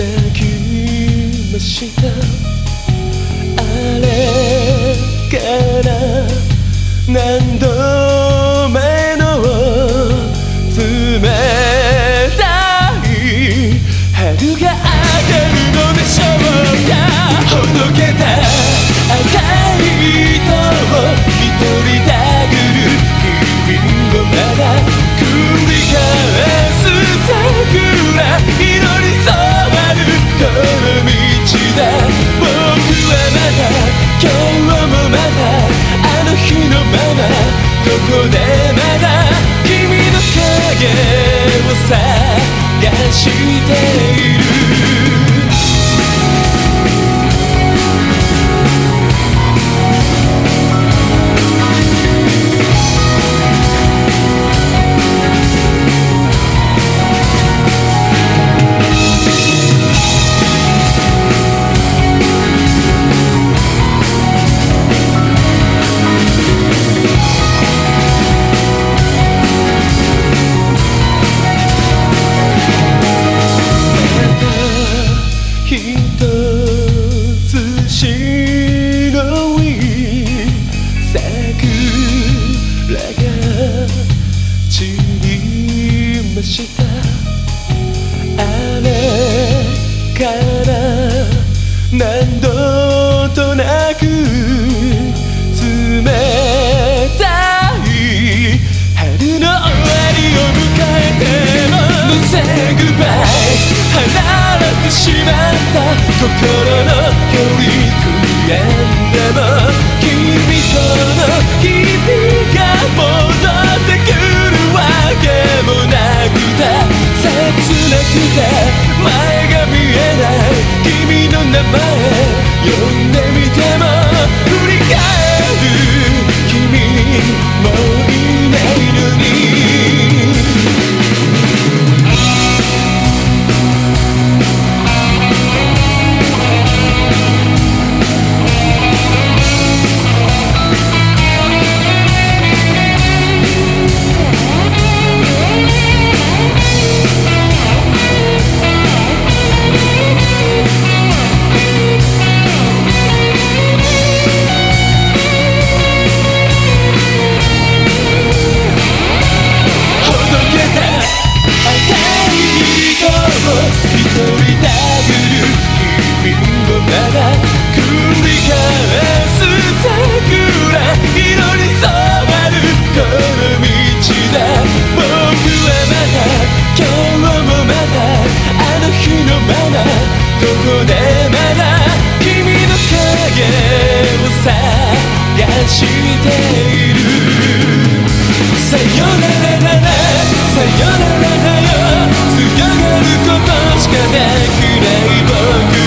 咲きました。あれから何度ここでまだ君の影を探して散りました。あれから何度となく冷たい春の終わりを迎えても Say goodbye 離れてしまった心の距離悔して前が見えない君の名前呼んでみても振り返る君もさよならならさよならだよ強がることしかなくない僕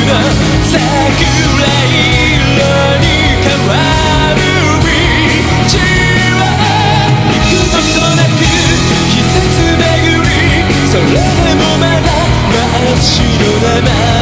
の桜色に変わる道はく度となく季節巡りそれでもまだ真っ白なま